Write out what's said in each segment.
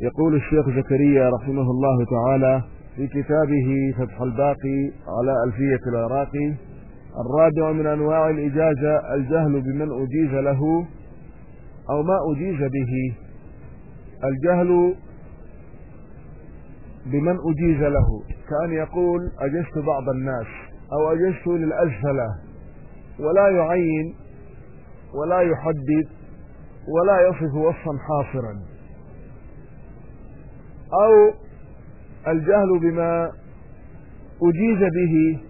يقول الشيخ زكريا رحمه الله تعالى في كتابه فتح الباقي على ألفية العراقي الرابع من أنواع الإجازة الجهل بمن أجيز له أو ما أجيز به. الجهل بمن أجيز له كأن يقول أجزت بعض الناس أو أجزت للأسفلة ولا يعين ولا يحدد ولا يصف وصفا حاصرا. أو الجهل بما أجيز به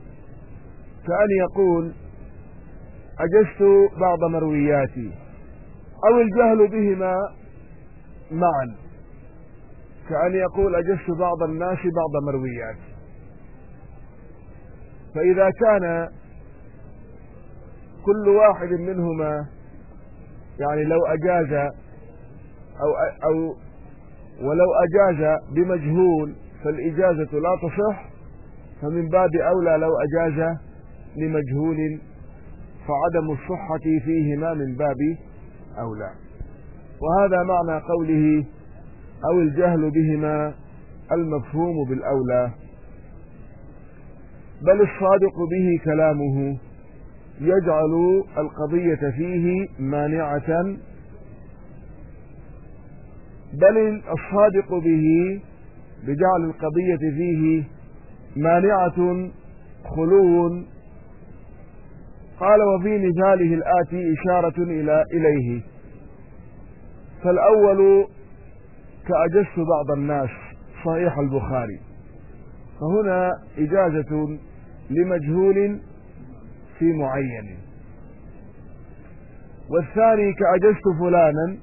كأن يقول أجزت بعض مروياتي أو الجهل بهما معا كأن يقول أجزت بعض الناس بعض مروياتي. فإذا كان كل واحد منهما يعني لو أجاز أو, أو ولو أجاز بمجهول فالإجازة لا تصح فمن باب أولى لو أجاز لمجهول فعدم الصحة فيهما من باب أولى. وهذا معنى قوله أو الجهل بهما المفهوم بالأولى بل الصادق به كلامه يجعل القضية فيه مانعة بل الصادق به بجعل القضية فيه مانعة خلو. قال وفي مثاله الآتي إشارة إلى إليه. فالأول كأجزت بعض الناس صحيح البخاري. فهنا إجازة لمجهول في معين. والثاني كأجزت فلانا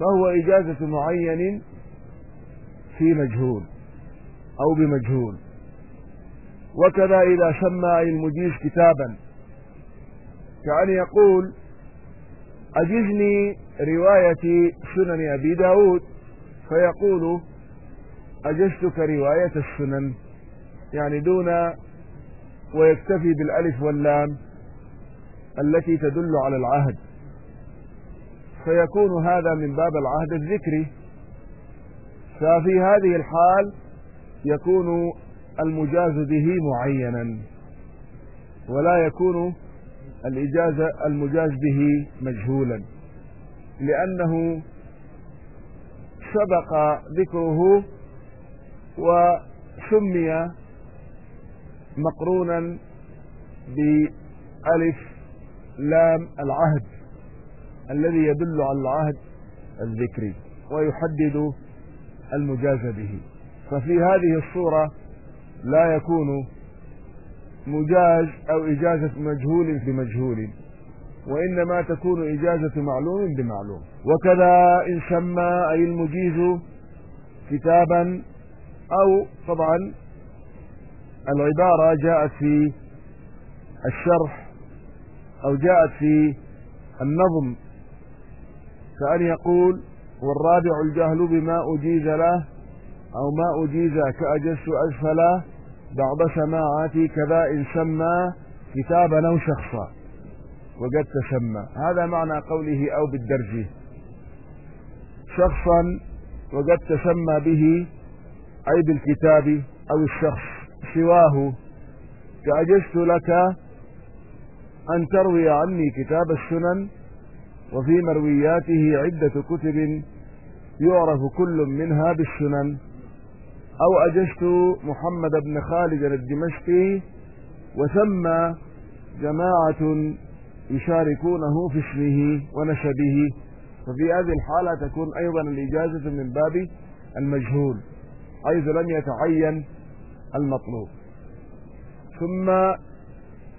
فهو إجازة معين في مجهول أو بمجهول. وكذا إذا سمى المجيز كتابا. كأن يقول أجزني رواية سنن أبي داود. فيقول أجزتك رواية السنن. يعني دون ويكتفي بالألف واللام التي تدل على العهد. فيكون هذا من باب العهد الذكري. ففي هذه الحال يكون المجاز به معينا ولا يكون الإجازة المجاز به مجهولا لأنه سبق ذكره وسمي مقرونا بألف لام العهد. الذي يدل على العهد الذكري ويحدد المجاز به ففي هذه الصورة لا يكون مجاز أو إجازة مجهول بمجهول وإنما تكون إجازة معلوم بمعلوم. وكذا إن سمى أي المجيز كتابا أو طبعا العبارة جاءت في الشرح أو جاءت في النظم كأن يقول والرابع الجهل بما أجيز له أو ما أجيز كأجس أسفله بعض سماعاتي كذا إن سمى كتابا أو شخصا وقد تسمى. هذا معنى قوله أو بالدرج. شخصا وقد تسمى به أي بالكتاب أو الشخص سواه. كأجزت لك أن تروي عني كتاب السنن وفي مروياته عدة كتب يعرف كل منها بالسنن. أو أجزت محمد بن خالد الدمشقي وسمى جماعة يشاركونه في اسمه ونسبه. ففي هذه الحالة تكون أيضا الإجازة من باب المجهول حيث لم يتعين المطلوب. ثم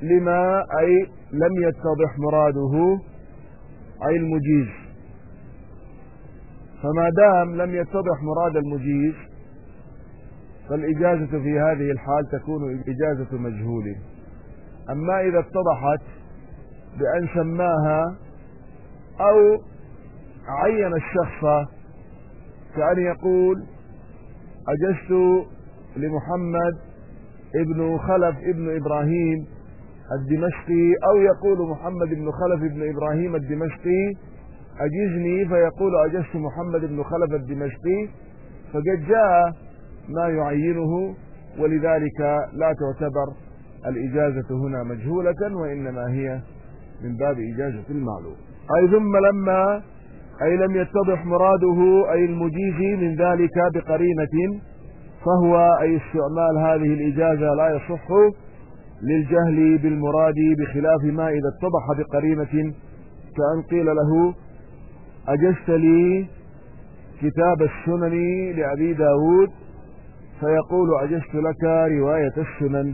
لما أي لم يتضح مراده أي المجيز. فما دام لم يتضح مراد المجيز فالإجازة في هذه الحال تكون إجازة مجهول. أما إذا اتضحت بأن سماها أو عين الشخص كأن يقول أجزت لمحمد ابن خلف ابن إبراهيم الدمشقي أو يقول محمد بن خلف بن إبراهيم الدمشقي أجزني فيقول أجزت محمد بن خلف الدمشقي فقد جاء ما يعينه ولذلك لا تعتبر الإجازة هنا مجهولة وإنما هي من باب إجازة المعلوم. أي ثم لما أي لم يتضح مراده أي المجيز من ذلك بقرينة فهو أي استعمال هذه الإجازة لا يصح للجهل بالمراد بخلاف ما إذا اتضح بقرينة كأن قيل له أجزت لي كتاب السنن لأبي داود؟ فيقول أجزت لك رواية السنن.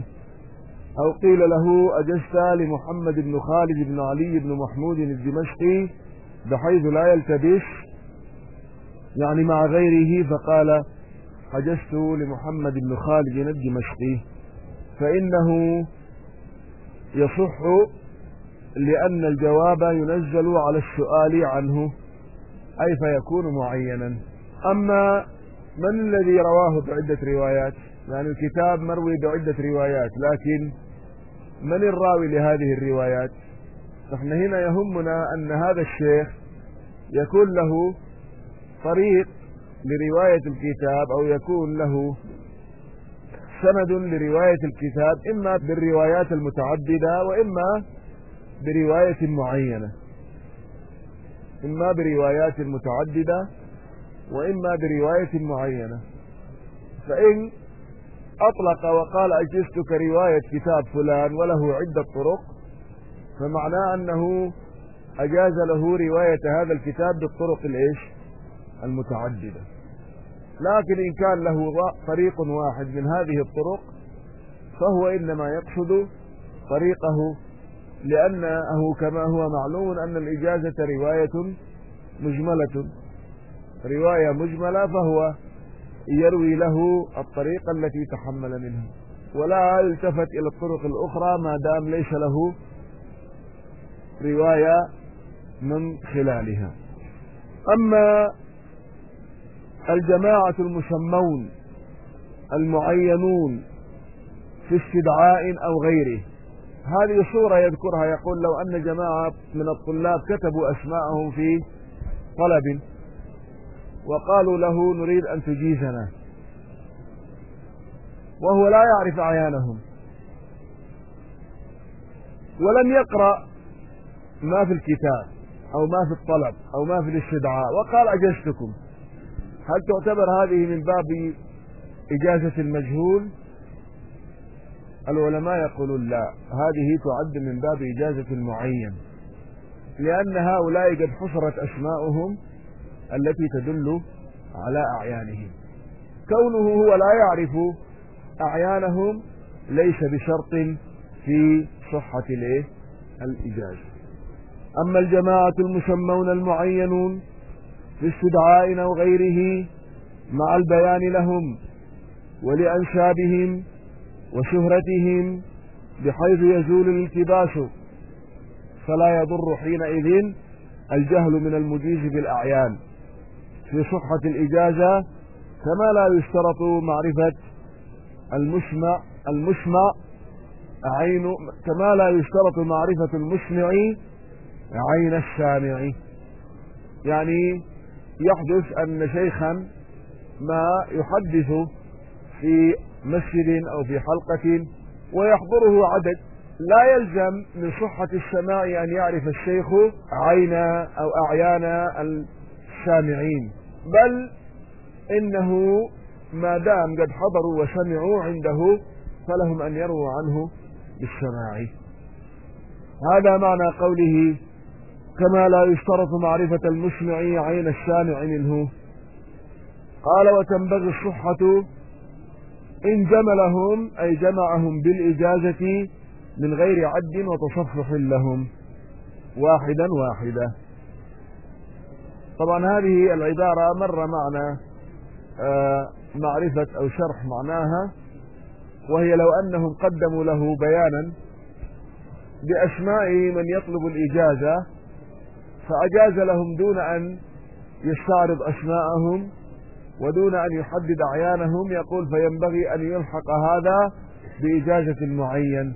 أو قيل له أجزت لمحمد بن خالد بن علي بن محمود الدمشقي بحيث لا يلتبس؟ يعني مع غيره فقال حجزت لمحمد بن خالد الدمشقي. فإنه يصح لأن الجواب ينزل على السؤال عنه أي فيكون معينا. أما من الذي رواه بعدة روايات؟ يعني الكتاب مروي بعدة روايات لكن من الراوي لهذه الروايات؟ نحن هنا يهمنا أن هذا الشيخ يكون له طريق لرواية الكتاب أو يكون له سند لرواية الكتاب إما بالروايات المتعددة وإما برواية معينة. إما بروايات متعددة وإما برواية معينة. فإن أطلق وقال أجزتك رواية كتاب فلان وله عدة طرق فمعناه أنه أجاز له رواية هذا الكتاب بالطرق الإيش؟ المتعددة. لكن إن كان له طريق واحد من هذه الطرق فهو إنما يقصد طريقه لأنه كما هو معلوم أن الإجازة رواية مجملة. رواية مجملة فهو يروي له الطريقة التي تحمل منها. ولا يلتفت إلى الطرق الأخرى ما دام ليس له رواية من خلالها. أما الجماعة المسمون المعينون في استدعاء أو غيره. هذه صورة يذكرها يقول لو أن جماعة من الطلاب كتبوا أسماءهم في طلب وقالوا له نريد أن تجيزنا وهو لا يعرف أعيانهم. ولم يقرأ ما في الكتاب أو ما في الطلب أو ما في الاستدعاء وقال أجزتكم. هل تعتبر هذه من باب إجازة المجهول؟ العلماء يقولون لا هذه تعد من باب إجازة المعين لأن هؤلاء قد حصرت أسماؤهم التي تدل على أعيانهم. كونه هو لا يعرف أعيانهم ليس بشرط في صحة الإجازة. أما الجماعة المسمون المعينون في استدعاء أو غيره مع البيان لهم ولأنسابهم وشهرتهم بحيث يزول الالتباس. فلا يضر حينئذ الجهل من المجيز بالأعيان. في صحة الإجازة كما لا يشترط معرفة المسمع المسمع عين كما لا يشترط معرفة المسمع عين السامع. يعني يحدث أن شيخا ما يحدث في مسجد أو في حلقة ويحضره عدد لا يلزم من صحة السماع أن يعرف الشيخ عين أو أعيان السامعين بل إنه ما دام قد حضروا وسمعوا عنده فلهم أن يرووا عنه بالسماع. هذا معنى قوله كما لا يشترط معرفة المسمع عين السامع منه. قال وتنبغي الصحة إن جملهم أي جمعهم بالإجازة من غير عد وتصفح لهم. واحدا واحدا طبعا هذه العبارة مر معنا آه، معرفة أو شرح معناها وهي لو أنهم قدموا له بيانا بأسماء من يطلب الإجازة فأجاز لهم دون أن يستعرض أسماءهم ودون أن يحدد أعيانهم يقول فينبغي أن يلحق هذا بإجازة معين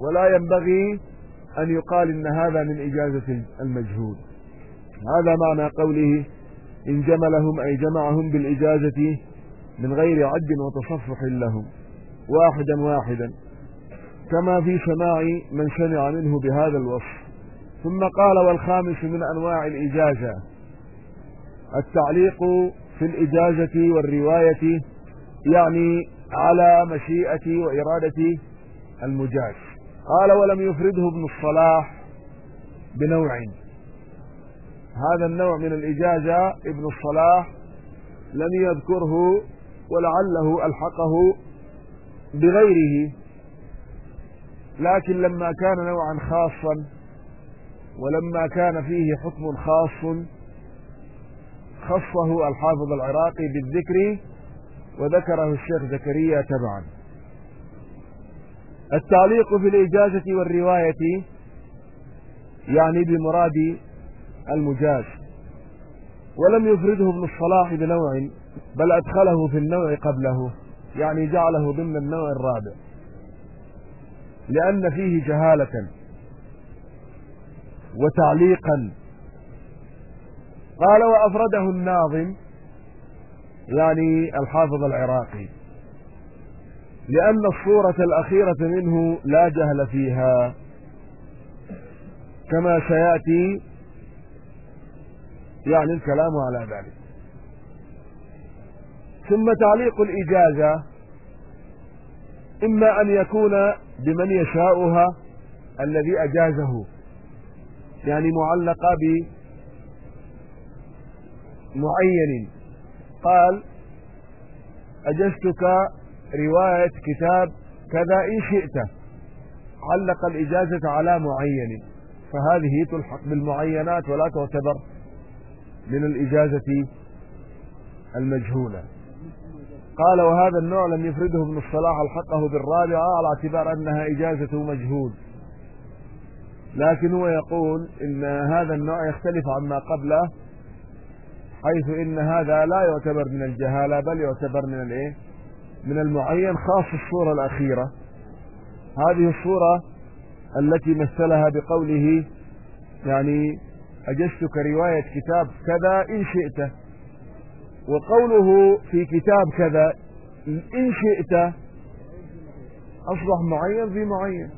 ولا ينبغي أن يقال إن هذا من إجازة المجهول. هذا معنى قوله إن جملهم أي جمعهم بالإجازة من غير عد وتصفح لهم واحدا واحدا. كما في سماع من سمع منه بهذا الوصف. ثم قال والخامس من أنواع الإجازة. التعليق في الإجازة والرواية يعني على مشيئة وإرادة المجاز. قال ولم يفرده ابن الصلاح بنوع. هذا النوع من الإجازة ابن الصلاح لم يذكره ولعله ألحقه بغيره. لكن لما كان نوعا خاصا ولما كان فيه حكم خاص خصه الحافظ العراقي بالذكر وذكره الشيخ زكريا تبعا. التعليق في الإجازة والرواية يعني بمراد المجاز. ولم يفرده ابن الصلاح بنوع بل أدخله في النوع قبله يعني جعله ضمن النوع الرابع. لأن فيه جهالة. وتعليقا. قال وأفرده الناظم يعني الحافظ العراقي لأن الصورة الأخيرة منه لا جهل فيها كما سيأتي يعني الكلام على ذلك. ثم تعليق الإجازة إما أن يكون بمن يشاؤها الذي أجازه. يعني معلقة بمعين قال أجزتك رواية كتاب كذا إن شئت. علق الإجازة على معين. فهذه تلحق بالمعينات ولا تعتبر من الإجازة المجهولة. قال وهذا النوع لم يفرده ابن الصلاح ألحقه بالرابعة على اعتبار أنها إجازة مجهول. لكن هو يقول إن هذا النوع يختلف عما قبله حيث إن هذا لا يعتبر من الجهالة بل يعتبر من الإيه؟ من المعين خاص الصورة الأخيرة. هذه الصورة التي مثلها بقوله يعني أجزتك رواية كتاب كذا إن شئت. وقوله في كتاب كذا إن شئت أصبح معين في معين.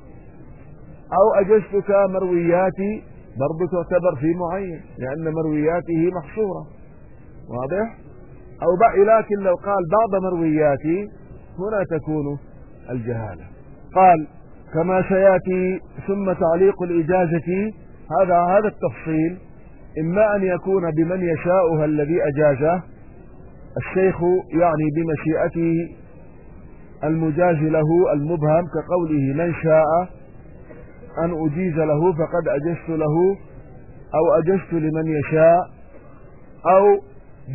أو أجزتك مروياتي برضو تعتبر في معين لأن مروياته محصورة واضح؟ أو لكن لو قال بعض مروياتي هنا تكون الجهالة. قال كما سيأتي ثم تعليق الإجازة هذا هذا التفصيل. إما أن يكون بمن يشاؤها الذي أجازه الشيخ يعني بمشيئته المجاز له المبهم كقوله من شاء أن أجيز له فقد أجزت له أو أجزت لمن يشاء أو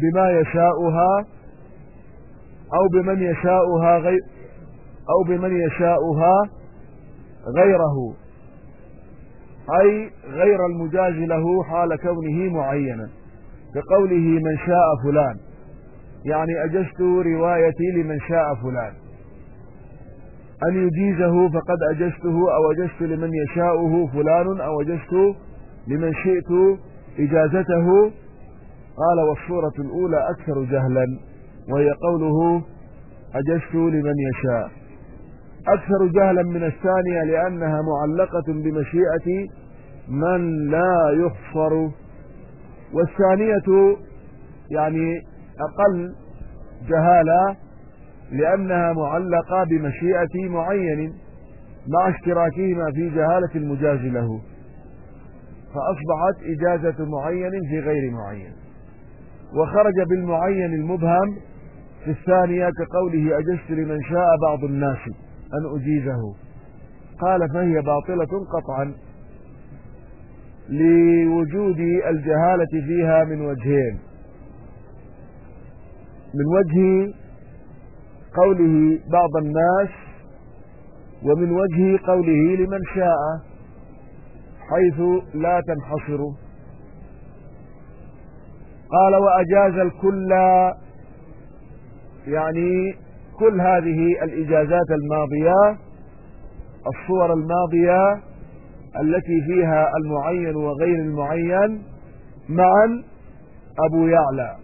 بما يشاؤها أو بمن يشاؤها غير أو بمن يشاؤها غيره. أي غير المجاز له حال كونه معينا. كقوله من شاء فلان. يعني أجزت روايتي لمن شاء فلان. أن يجيزه فقد أجزته أو أجزت لمن يشاؤه فلان أو أجزت لمن شئت إجازته. قال والصورة الأولى أكثر جهلا وهي قوله أجزت لمن يشاء. أكثر جهلا من الثانية لأنها معلقة بمشيئة من لا يخفر والثانية يعني أقل جهالة لأنها معلقة بمشيئة معين مع اشتراكهما في جهالة المجاز له فأصبحت إجازة معين في غير معين. وخرج بالمعين المبهم في الثانية كقوله أجزت لمن شاء بعض الناس أن أجيزه. قال فهي باطلة قطعا لوجود الجهالة فيها من وجهين. من وجه قوله بعض الناس ومن وجه قوله لمن شاء حيث لا تنحصر. قال وأجاز الكل يعني كل هذه الإجازات الماضية الصور الماضية التي فيها المعين وغير المعين معا أبو يعلى.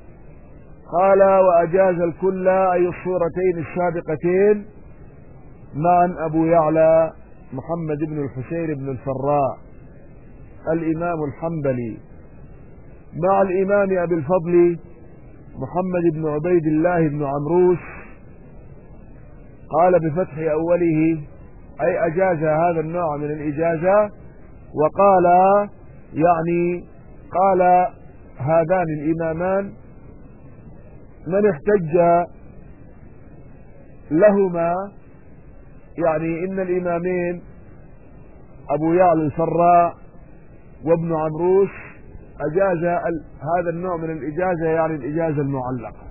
قال وأجاز الكل أي الصورتين السابقتين معا أبو يعلى محمد بن الحسين بن الفراء الإمام الحنبلي مع الإمام أبي الفضل محمد بن عبيد الله بن عمروس قال بفتح أوله أي أجاز هذا النوع من الإجازة وقال يعني قال هذان الإمامان من احتج لهما يعني إن الإمامين أبو يعلى الفراء وابن عمروس أجاز هذا النوع من الإجازة يعني الإجازة المعلقة.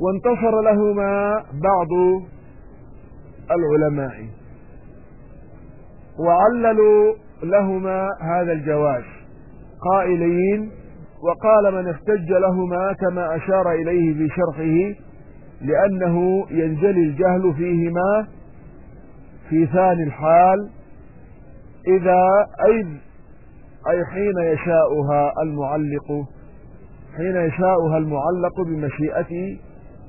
وانتصر لهما بعض العلماء. وعللوا لهما هذا الجواز. قائلين وقال من احتج لهما كما أشار إليه في شرحه لأنه ينجلي الجهل فيهما في ثاني الحال إذا أي أي حين يشاؤها المعلق حين يشاؤها المعلق بمشيئته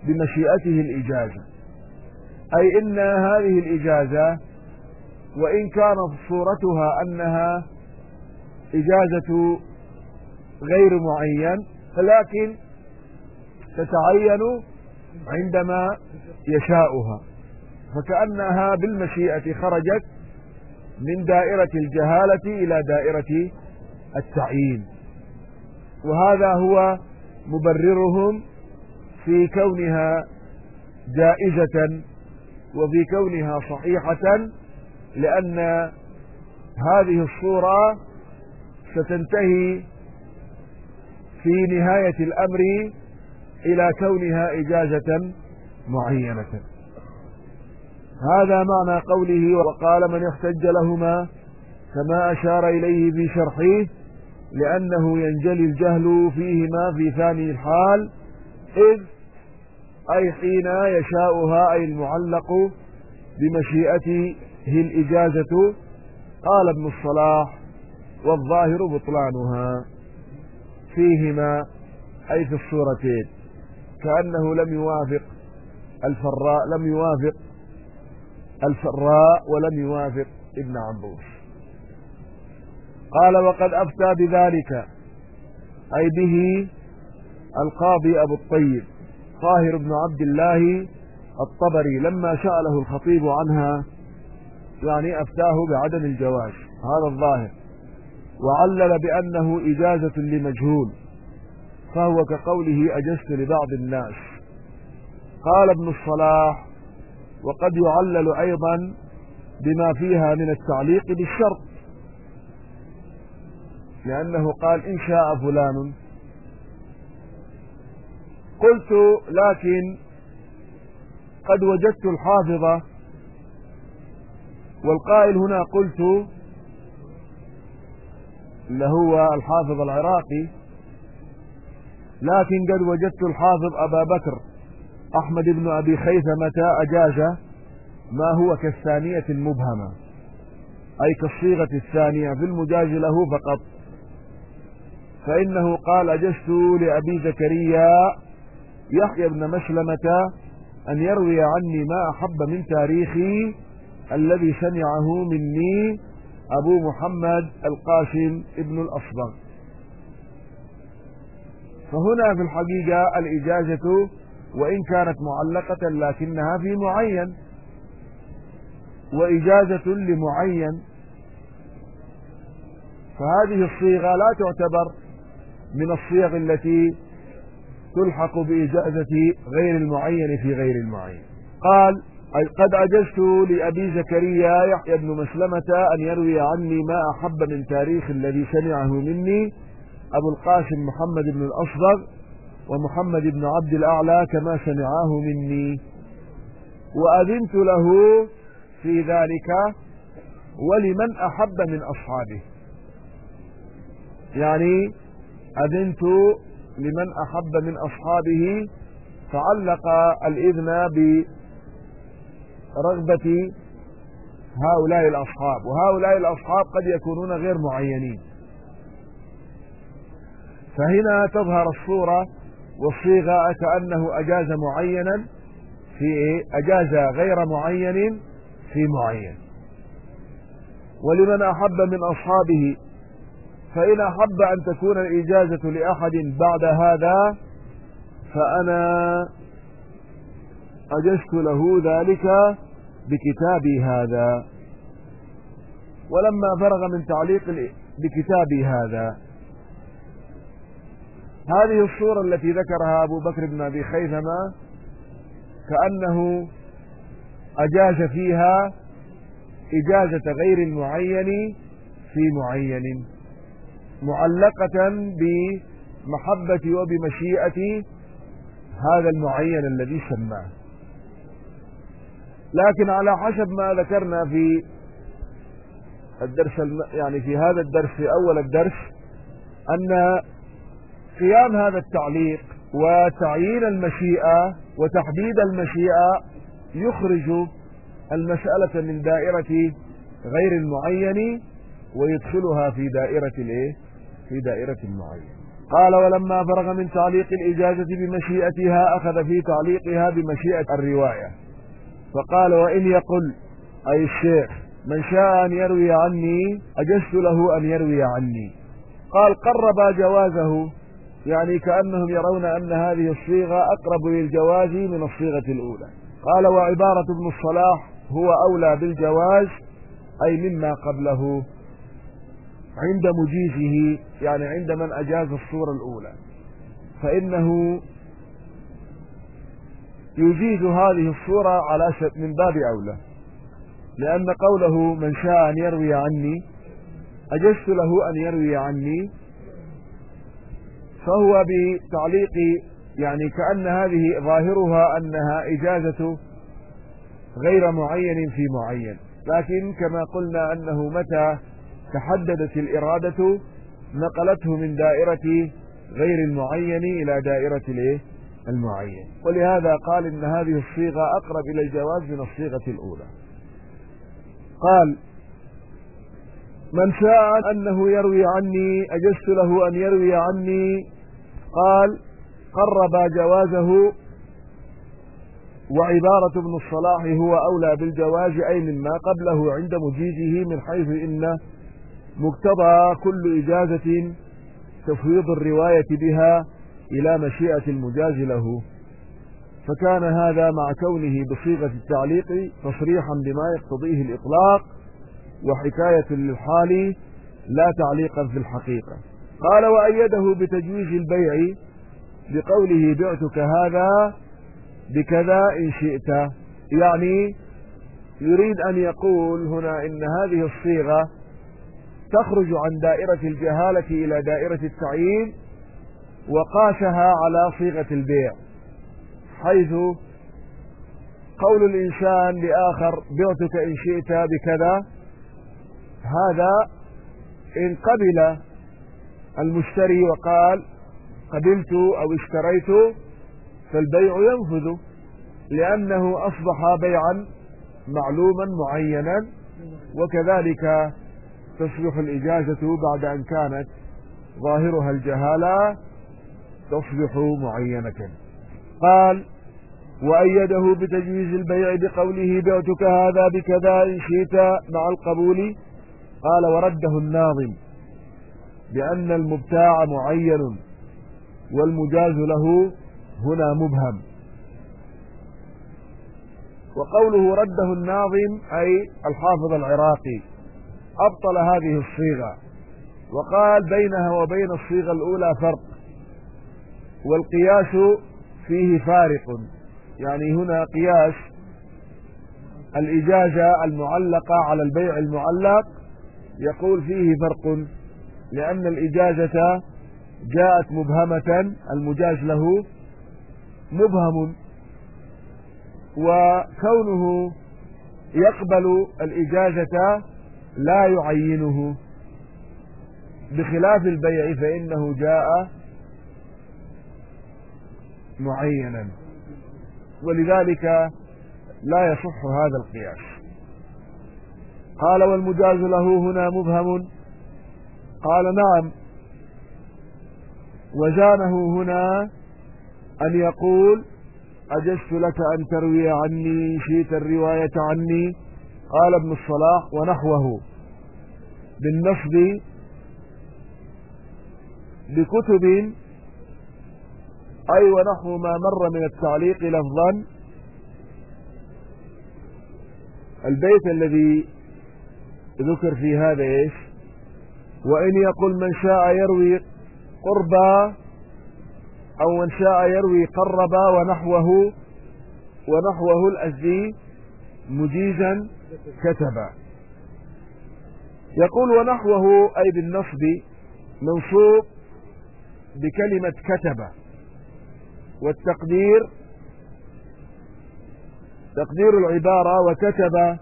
بمشيئته الإجازة. أي إن هذه الإجازة وإن كانت صورتها أنها إجازة غير معين فلكن تتعين عندما يشاؤها. فكأنها بالمشيئة خرجت من دائرة الجهالة إلى دائرة التعيين. وهذا هو مبررهم في كونها جائزة وفي كونها صحيحة لأن هذه الصورة ستنتهي في نهاية الأمر إلى كونها إجازة معينة. هذا معنى قوله وقال من احتج لهما كما أشار إليه في شرحه لأنه ينجلي الجهل فيهما في ثاني الحال إذ أي حين يشاؤها أي المعلق بمشيئته الإجازة قال ابن الصلاح والظاهر بطلانها. فيهما أي في الصورتين كأنه لم يوافق الفراء لم يوافق الفراء ولم يوافق ابن عبوس قال وقد أفتى بذلك أي به القاضي أبو الطيب طاهر بن عبد الله الطبري لما سأله الخطيب عنها يعني أفتاه بعدم الجواز. هذا الظاهر. وعلل بأنه إجازة لمجهول فهو كقوله أجزت لبعض الناس. قال ابن الصلاح وقد يعلل أيضا بما فيها من التعليق بالشرط لأنه قال إن شاء فلان. قلت لكن قد وجدت الحافظة والقائل هنا قلت اللي هو الحافظ العراقي لكن قد وجدت الحافظ أبا بكر أحمد بن أبي خيثمة أجاز ما هو كالثانية المبهمة أي كالصيغة الثانية في المجاز له فقط. فإنه قال أجزت لأبي زكريا يحيى بن مسلمة أن يروي عني ما أحب من تاريخي الذي سمعه مني أبو محمد القاسم ابن الأصبغ. فهنا في الحقيقة الإجازة وإن كانت معلقة لكنها في معين. وإجازة لمعين. فهذه الصيغة لا تعتبر من الصيغ التي تلحق بإجازة غير المعين في غير المعين. قال قد أجزت لأبي زكريا يحيى بن مسلمة أن يروي عني ما أحب من تاريخ الذي سمعه مني أبو القاسم محمد بن الأصغر ومحمد بن عبد الأعلى كما سمعاه مني. وأذنت له في ذلك ولمن أحب من أصحابه. يعني أذنت لمن أحب من أصحابه فعلق الإذن برغبة هؤلاء الأصحاب وهؤلاء الأصحاب قد يكونون غير معينين فهنا تظهر الصورة والصيغة كأنه أجاز معينا في إيه؟ أجاز غير معين في معين ولمن أحب من أصحابه فإن أحب أن تكون الإجازة لأحد بعد هذا فأنا أجزت له ذلك بكتابي هذا. ولما فرغ من تعليق بكتابي هذا. هذه الصورة التي ذكرها أبو بكر بن أبي خيثمة كأنه أجاز فيها إجازة غير المعين في معين معلقة بمحبة وبمشيئة هذا المعين الذي سماه. لكن على حسب ما ذكرنا في الدرس الم... يعني في هذا الدرس في أول الدرس أن قيام هذا التعليق وتعيين المشيئة وتحديد المشيئة يخرج المسألة من دائرة غير المعين ويدخلها في دائرة الإيه؟ في دائرة المعين. قال ولما فرغ من تعليق الإجازة بمشيئتها أخذ في تعليقها بمشيئة الرواية. فقال وإن يقل أي الشيخ من شاء أن يروي عني أجزت له أن يروي عني. قال قرب جوازه يعني كأنهم يرون أن هذه الصيغة أقرب للجواز من الصيغة الأولى. قال وعبارة ابن الصلاح هو أولى بالجواز أي مما قبله عند مجيزه يعني عند من أجاز الصورة الأولى. فإنه يجيز هذه الصورة على من باب أولى. لأن قوله من شاء أن يروي عني أجزت له أن يروي عني. فهو بتعليق يعني كأن هذه ظاهرها أنها إجازة غير معين في معين. لكن كما قلنا أنه متى تحددت الإرادة نقلته من دائرة غير المعين إلى دائرة الإيه؟ المعين. ولهذا قال إن هذه الصيغة أقرب إلى الجواز من الصيغة الأولى. قال من شاء أنه يروي عني أجزت له أن يروي عني. قال قرب جوازه. وعبارة ابن الصلاح هو أولى بالجواز أي مما قبله عند مجيزه من حيث إن مقتضى كل إجازة تفويض الرواية بها إلى مشيئة المجاز له. فكان هذا مع كونه بصيغة التعليق تصريحا بما يقتضيه الإطلاق وحكاية للحال لا تعليقا في الحقيقة. قال وأيده بتجويز البيع بقوله بعتك هذا بكذا إن شئت. يعني يريد أن يقول هنا إن هذه الصيغة تخرج عن دائرة الجهالة إلى دائرة التعيين وقاسها على صيغة البيع حيث قول الإنسان لآخر بعتك إن شئت بكذا هذا إن قبل المشتري وقال قبلت أو اشتريت فالبيع ينفذ لأنه أصبح بيعا معلوما معينا وكذلك تصبح الإجازة بعد أن كانت ظاهرها الجهالة تصبح معينة. قال وأيده بتجويز البيع بقوله بعتك هذا بكذا إن شئت مع القبول. قال ورده الناظم بأن المبتاع معين والمجاز له هنا مبهم. وقوله رده الناظم أي الحافظ العراقي أبطل هذه الصيغة. وقال بينها وبين الصيغة الأولى فرق. والقياس فيه فارق. يعني هنا قياس الإجازة المعلقة على البيع المعلق يقول فيه فرق لأن الإجازة جاءت مبهمة المجاز له مبهم وكونه يقبل الإجازة لا يعينه. بخلاف البيع فإنه جاء معينا. ولذلك لا يصح هذا القياس. قال والمجاز له هنا مبهم. قال نعم. وزانه هنا أن يقول أجزت لك أن تروي عني شئت الرواية عني. قال ابن الصلاح ونحوه. بالنصب بكتب أي ونحو ما مر من التعليق لفظا. البيت الذي ذكر في هذا إيش؟ وإن يقول من شاء يروي قربا أو من شاء يروي قربا ونحوه ونحوه الأزدي مجيزا كتبا. يقول ونحوه أي بالنصب منصوب بكلمة كتب والتقدير تقدير العبارة وكتب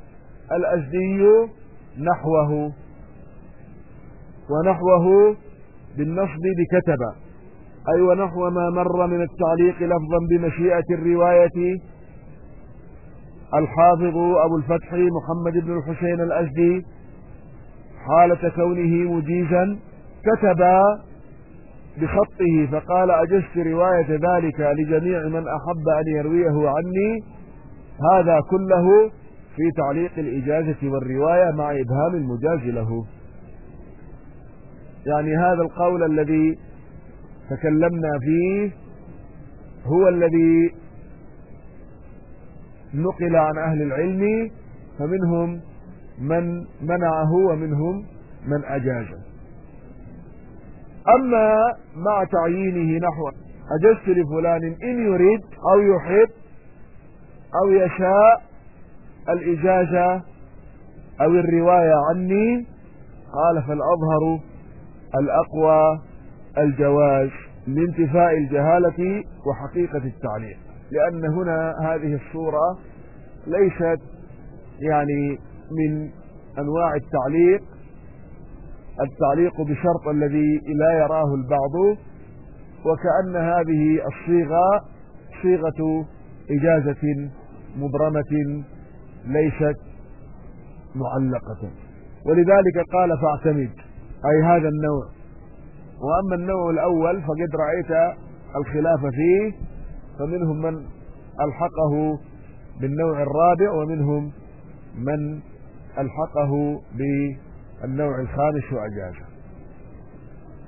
الأزدي نحوه ونحوه بالنصب بكتب أي ونحو ما مر من التعليق لفظا بمشيئة الرواية. الحافظ أبو الفتح محمد بن الحسين الأزدي حالة كونه مجيزا كتب بخطه فقال أجزت رواية ذلك لجميع من أحب أن يرويه عني؟ هذا كله في تعليق الإجازة والرواية مع إبهام المجاز له. يعني هذا القول الذي تكلمنا فيه هو الذي نقل عن أهل العلم فمنهم من منعه ومنهم من أجازه. أما مع تعيينه نحو أجزت لفلان إن يريد أو يحب أو يشاء الإجازة أو الرواية عني قال فالأظهر الأقوى الجواز لانتفاء الجهالة وحقيقة التعليق. لأن هنا هذه الصورة ليست يعني من أنواع التعليق التعليق بشرط الذي لا يراه البعض وكأن هذه الصيغة صيغة إجازة مبرمة ليست معلقة. ولذلك قال فاعتمد أي هذا النوع. وأما النوع الأول فقد رأيت الخلاف فيه فمنهم من ألحقه بالنوع الرابع ومنهم من ألحقه بالنوع الخامس وأجازه.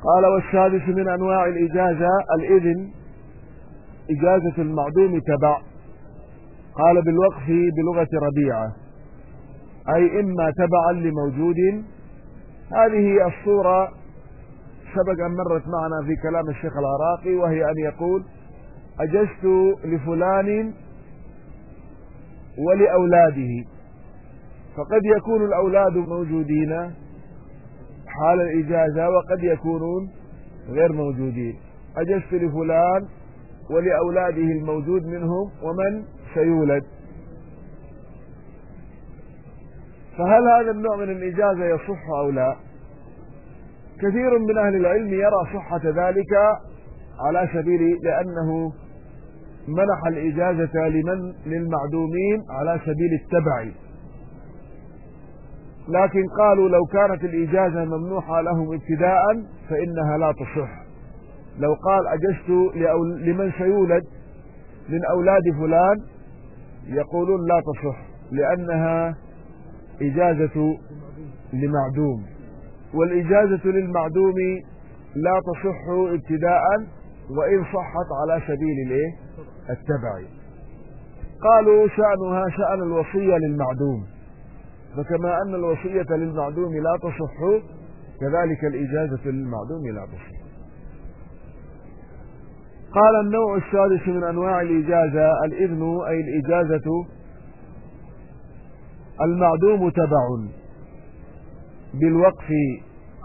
قال والسادس من أنواع الإجازة الإذن إجازة المعدوم تبع. قال بالوقف بلغة ربيعة أي إما تبعا لموجود. هذه الصورة سبق أن مرت معنا في كلام الشيخ العراقي وهي أن يقول أجزت لفلان ولأولاده فقد يكون الأولاد موجودين. حال الإجازة وقد يكونون غير موجودين. أجزت لفلان ولأولاده الموجود منهم ومن سيولد. فهل هذا النوع من الإجازة يصح أو لا؟ كثير من أهل العلم يرى صحة ذلك على سبيل لأنه منح الإجازة لمن للمعدومين على سبيل التبع. لكن قالوا لو كانت الإجازة ممنوحة لهم ابتداء فإنها لا تصح. لو قال أجزت لمن سيولد من أولاد فلان يقولون لا تصح لأنها إجازة لمعدوم. والإجازة للمعدوم لا تصح ابتداء وإن صحت على سبيل الإيه؟ التبع. قالوا شأنها شأن الوصية للمعدوم. فكما أن الوصية للمعدوم لا تصح كذلك الإجازة للمعدوم لا تصح. قال النوع السادس من أنواع الإجازة الإذن أي الإجازة المعدوم تبع بالوقف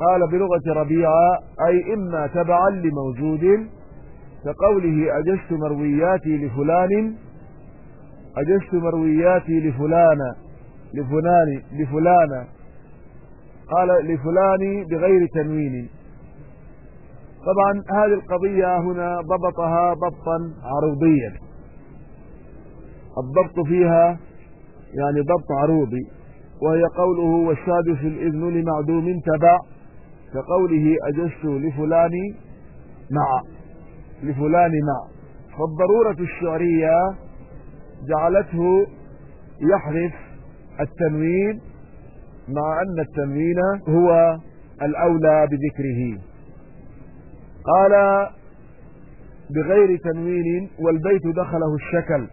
قال بلغة ربيعة أي إما تبعا لموجود كقوله أجزت مروياتي لفلان أجزت مروياتي لفلان. لفلان لفلان. قال لفلان بغير تنوين. طبعا هذه القضية هنا ضبطها ضبطا عروضيا. الضبط فيها يعني ضبط عروضي وهي قوله والسادس الإذن لمعدوم تبع كقوله أجزت لفلان مع. لفلان مع. فالضرورة الشعرية جعلته يحذف التنوين مع أن التنوين هو الأولى بذكره. قال بغير تنوين والبيت دخله الشكل.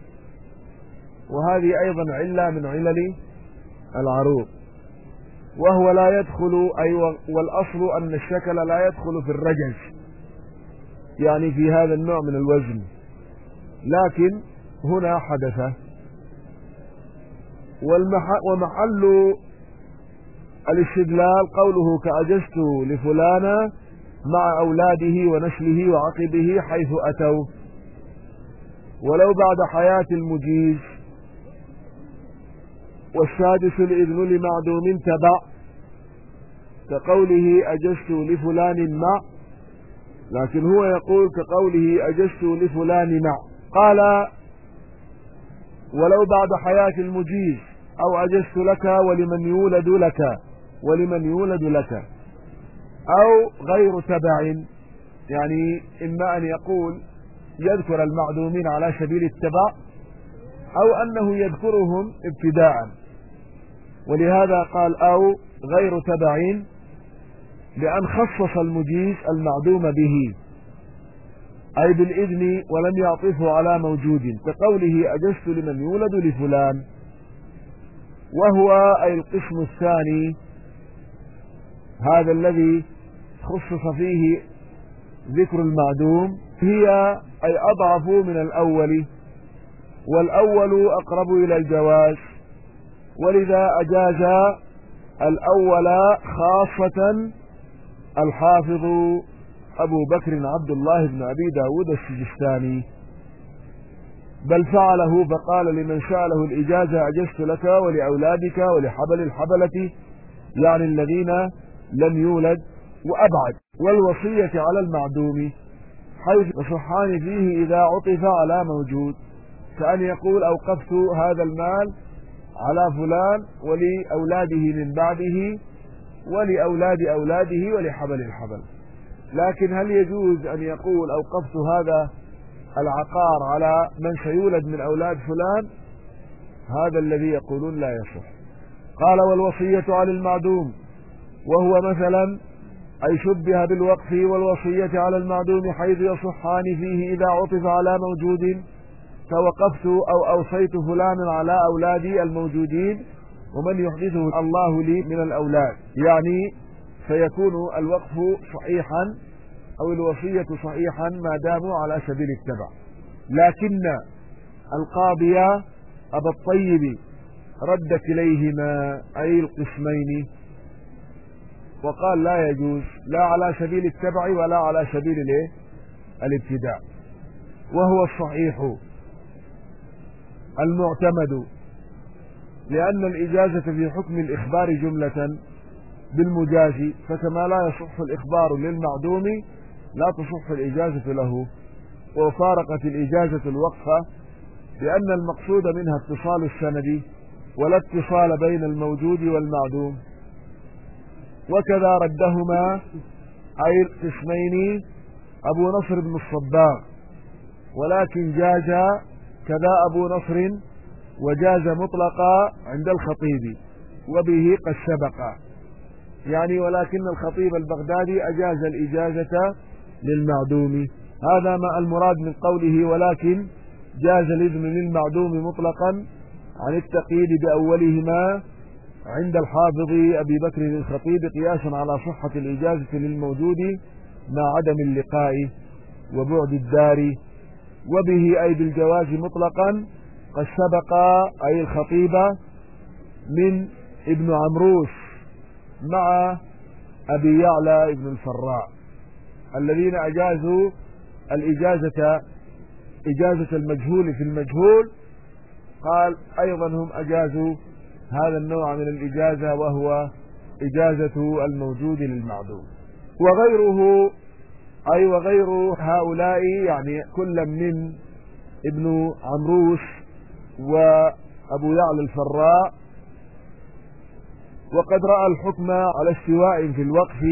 وهذه أيضا علة من علل العروض. وهو لا يدخل أي والأصل أن الشكل لا يدخل في الرجز يعني في هذا النوع من الوزن. لكن هنا حدث ومحل الاستدلال قوله كأجزت لفلان مع أولاده ونسله وعقبه حيث أتوا. ولو بعد حياة المجيز. والسادس الإذن لمعدوم تبع. كقوله أجزت لفلان مع. لكن هو يقول كقوله أجزت لفلان مع. قال ولو بعد حياة المجيز أو أجزت لك ولمن يولد لك ولمن يولد لك. أو غير تبع يعني إما أن يقول يذكر المعدومين على سبيل التبع أو أنه يذكرهم ابتداء ولهذا قال أو غير تبع لأن خصص المجيز المعدوم به. أي بالإذن ولم يعطفه على موجود كقوله أجزت لمن يولد لفلان. وهو أي القسم الثاني هذا الذي خصص فيه ذكر المعدوم هي أي أضعف من الأول والأول أقرب إلى الجواز. ولذا أجاز الأول خاصة الحافظ أبو بكر عبد الله بن أبي داود السجستاني. بل فعله فقال لمن سأله الإجازة أجزت لك ولأولادك ولحبل الحبلة يعني الذين لم يولد وأبعد والوصية على المعدوم حيث يصحان فيه إذا عطف على موجود. كأن يقول أوقفت هذا المال على فلان ولأولاده من بعده ولأولاد أولاده ولحبل الحبل. لكن هل يجوز أن يقول أوقفت هذا العقار على من سيولد من أولاد فلان؟ هذا الذي يقولون لا يصح. قال والوصية على المعدوم وهو مثلا أي شبه بالوقف والوصية على المعدوم حيث يصحان فيه إذا عطف على موجود فوقفت أو أوصيت فلانا على أولادي الموجودين ومن يحدثه الله لي من الأولاد. يعني فيكون الوقف صحيحا أو الوصية صحيحا ما داموا على سبيل التبع. لكن القاضي أبا الطيب رد كليهما أي القسمين وقال لا يجوز لا على سبيل التبع ولا على سبيل الايه؟ الابتداء وهو الصحيح المعتمد لأن الإجازة في حكم الإخبار جملة بالمجاز فكما لا يصح الإخبار للمعدوم لا تصح الإجازة له. وفارقت الإجازة الوقفة لأن المقصود منها اتصال السند ولا اتصال بين الموجود والمعدوم. وكذا ردهما أي القسمين أبو نصر بن الصباغ. ولكن جاز كذا أبو نصر وجاز مطلقا عند الخطيب وبه قد سبق. يعني ولكن الخطيب البغدادي أجاز الإجازة للمعدوم. هذا ما المراد من قوله ولكن جاز الإذن للمعدوم مطلقا عن التقييد بأولهما عند الحافظ أبي بكر الخطيب قياسا على صحة الإجازة للموجود مع عدم اللقاء وبعد الدار. وبه أي بالجواز مطلقا قد سبق أي الخطيب من ابن عمروس. مع أبي يعلى ابن الفراء الذين أجازوا الإجازة إجازة المجهول في المجهول. قال أيضا هم أجازوا هذا النوع من الإجازة وهو إجازة الموجود للمعدوم. وغيره أي وغير هؤلاء يعني كل من ابن عمروس وأبو يعلى الفراء وقد رأى الحكم على استواء في الوقف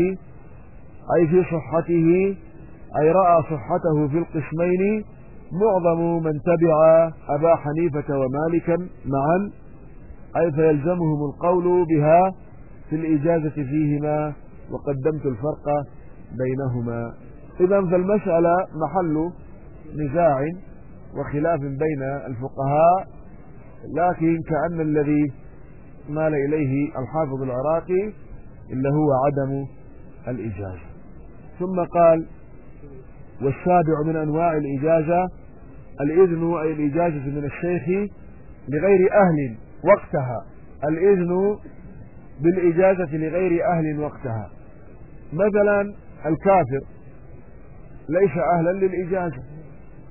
أي في صحته أي رأى صحته في القسمين. معظم من تبع أبا حنيفة ومالكا معا أي فيلزمهم القول بها في الإجازة فيهما وقدمت الفرق بينهما. إذا فالمسألة محل نزاع وخلاف بين الفقهاء لكن كأن الذي مال إليه الحافظ العراقي إلا هو عدم الإجازة. ثم قال والسابع من أنواع الإجازة الإذن أي الإجازة من الشيخ لغير أهل وقتها. الإذن بالإجازة لغير أهل وقتها. مثلا الكافر ليس أهلا للإجازة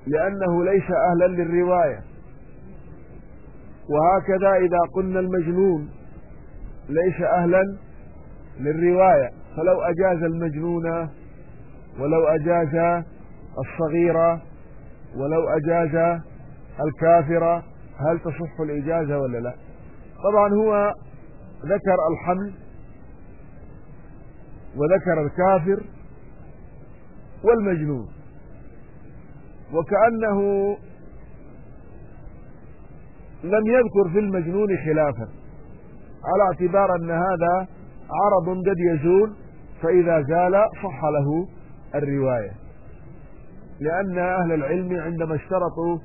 لأنه ليس أهلا للرواية. وهكذا إذا قلنا المجنون ليس أهلا للرواية. فلو أجاز المجنون ولو أجاز الصغيرة ولو أجاز الكافرة هل تصح الإجازة ولا لا؟ طبعا هو ذكر الحمل وذكر الكافر والمجنون. وكأنه لم يذكر في المجنون خلافا. على اعتبار أن هذا عرض قد يزول فإذا زال صح له الرواية. لأن أهل العلم عندما اشترطوا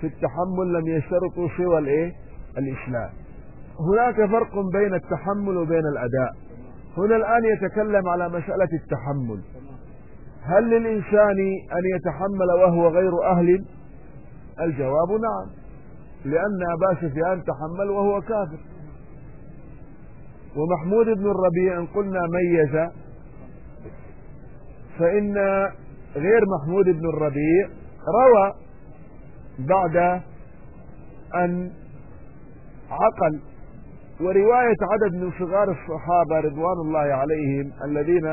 في التحمل لم يشترطوا سوى الإيه؟ الإسلام. هناك فرق بين التحمل وبين الأداء. هنا الآن يتكلم على مسألة التحمل. هل للإنسان أن يتحمل وهو غير أهل؟ الجواب نعم. لأن أبا سفيان تحمل وهو كافر. ومحمود بن الربيع إن قلنا ميز فإن غير محمود بن الربيع روى بعد أن عقل ورواية عدد من صغار الصحابة رضوان الله عليهم الذين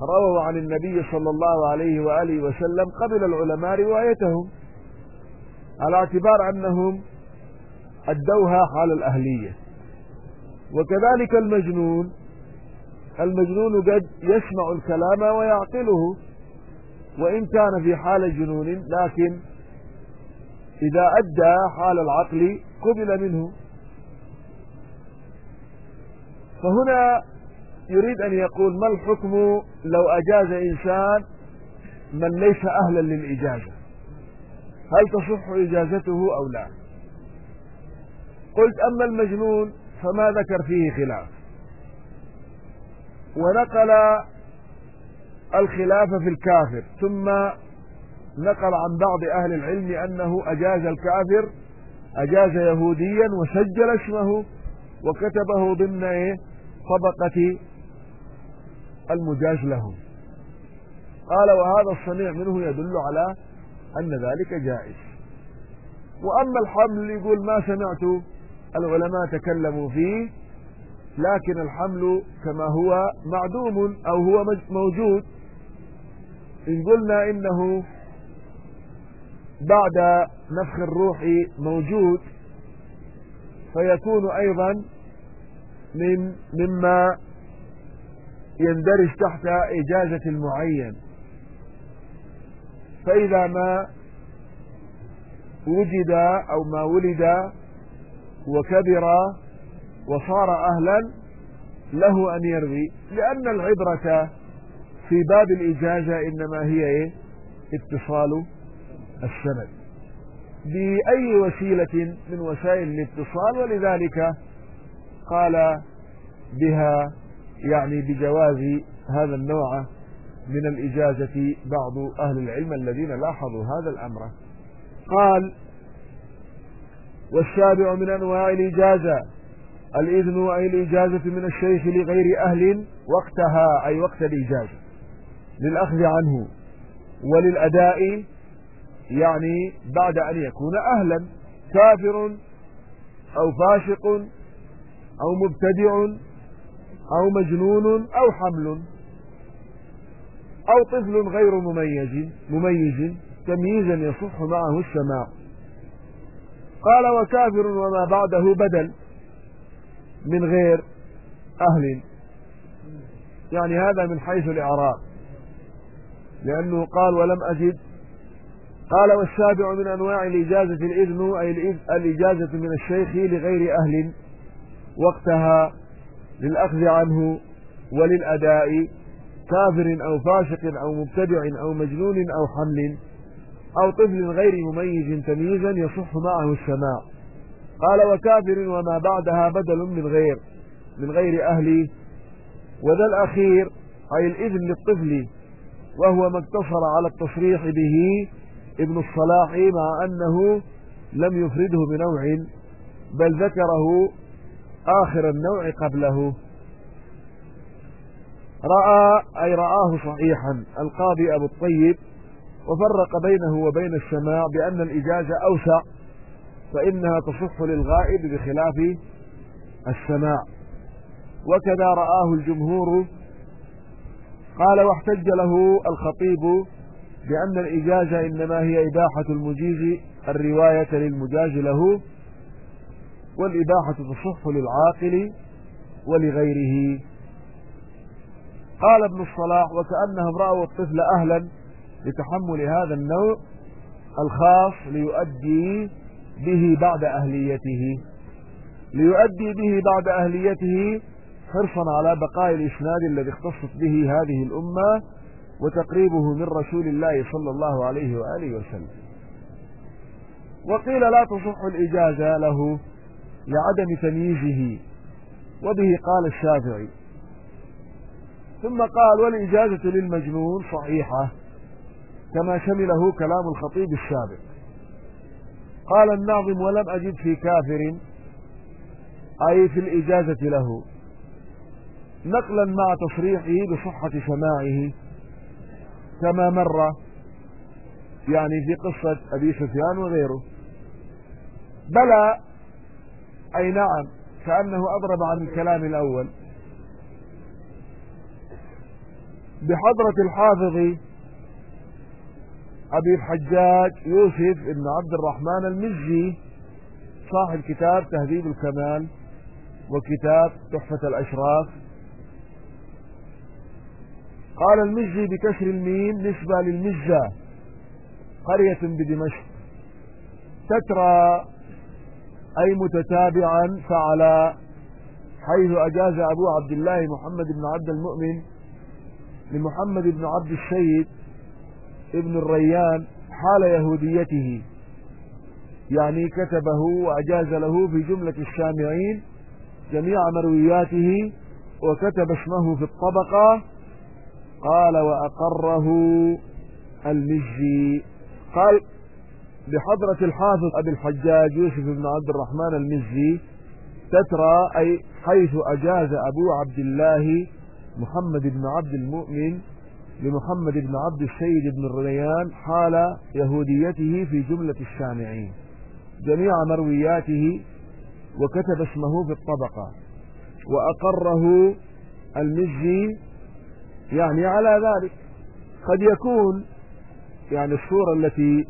رووا عن النبي صلى الله عليه وآله وسلم قبل العلماء روايتهم. على اعتبار أنهم أدوها حال الأهلية. وكذلك المجنون المجنون قد يسمع الكلام ويعقله وإن كان في حال جنون لكن إذا أدى حال العقل قبل منه. فهنا يريد أن يقول ما الحكم لو أجاز إنسان من ليس أهلا للإجازة؟ هل تصح إجازته أو لا؟ قلت أما المجنون فما ذكر فيه خلاف. ونقل الخلاف في الكافر ثم نقل عن بعض أهل العلم أنه أجاز الكافر أجاز يهوديا وسجل اسمه وكتبه ضمن إيه؟ طبقة المجاز له قال وهذا الصنيع منه يدل على أن ذلك جائز. وأما الحمل يقول ما سمعت العلماء تكلموا فيه لكن الحمل كما هو معدوم أو هو موجود. إن قلنا إنه بعد نفخ الروح موجود فيكون أيضا من مما يندرج تحت إجازة المعين. فإذا ما وجد أو ما ولد وكبر وصار أهلا له أن يروي لأن العبرة في باب الإجازة إنما هي إيه؟ اتصال السند بأي وسيلة من وسائل الاتصال ولذلك قال بها يعني بجواز هذا النوع من الإجازة بعض أهل العلم الذين لاحظوا هذا الأمر. قال والسابع من أنواع الإجازة الإذن أي الإجازة من الشيخ لغير أهل وقتها أي وقت الإجازة للأخذ عنه وللأداء يعني بعد أن يكون أهلا كافر أو فاسق أو مبتدع أو مجنون أو حمل. أو طفل غير مميز مميز تمييزا يصح معه السماع. قال وكافر وما بعده بدل من غير أهل. يعني هذا من حيث الإعراب. لأنه قال ولم أجد. قال والسابع من أنواع الإجازة الإذن أي الإجازة من الشيخ لغير أهل. وقتها للأخذ عنه وللأداء. كافر أو فاسق أو مبتدع أو مجنون أو حمل أو طفل غير مميز تمييزا يصح معه السماع. قال وكافر وما بعدها بدل من غير من غير أهل وذا الأخير أي الإذن للطفل وهو ما اقتصر على التصريح به ابن الصلاح مع أنه لم يفرده بنوع بل ذكره آخر النوع قبله. رأى أي رآه صحيحا القاضي أبو الطيب وفرق بينه وبين السماع بأن الإجازة أوسع فإنها تصح للغائب بخلاف السماع. وكذا رآه الجمهور. قال واحتج له الخطيب بأن الإجازة إنما هي إباحة المجيز الرواية للمجاز له والإباحة تصح للعاقل ولغيره. قال ابن الصلاح وكأنهم رأوا الطفل أهلا لتحمل هذا النوع الخاص ليؤدي به بعد أهليته. ليؤدي به بعد أهليته حرصا على بقاء الإسناد الذي اختصت به هذه الأمة وتقريبه من رسول الله صلى الله عليه وآله وسلم. وقيل لا تصح الإجازة له لعدم تمييزه. وبه قال الشافعي ثم قال والإجازة للمجنون صحيحة كما شمله كلام الخطيب السابق. قال الناظم ولم أجد في كافر أي في الإجازة له. نقلا مع تصريحه بصحة سماعه كما مر يعني في قصة أبي سفيان وغيره. بلى أي نعم كأنه أضرب عن الكلام الأول. بحضرة الحافظ أبي الحجاج يوسف بن عبد الرحمن المزي صاحب كتاب تهذيب الكمال وكتاب تحفة الأشراف. قال المزي بكسر الميم نسبة للمزة قرية بدمشق. تترى أي متتابعا فعل حيث أجاز أبو عبد الله محمد بن عبد المؤمن لمحمد بن عبد السيد ابن الريان حال يهوديته. يعني كتبه وأجاز له في جملة السامعين جميع مروياته وكتب اسمه في الطبقة. قال وأقره المزي قال بحضرة الحافظ أبي الحجاج يوسف بن عبد الرحمن المزي تترى أي حيث أجاز أبو عبد الله محمد بن عبد المؤمن لمحمد بن عبد السيد بن الريان حال يهوديته في جملة السامعين جميع مروياته وكتب اسمه في الطبقة. وأقره المزي يعني على ذلك. قد يكون يعني الصورة التي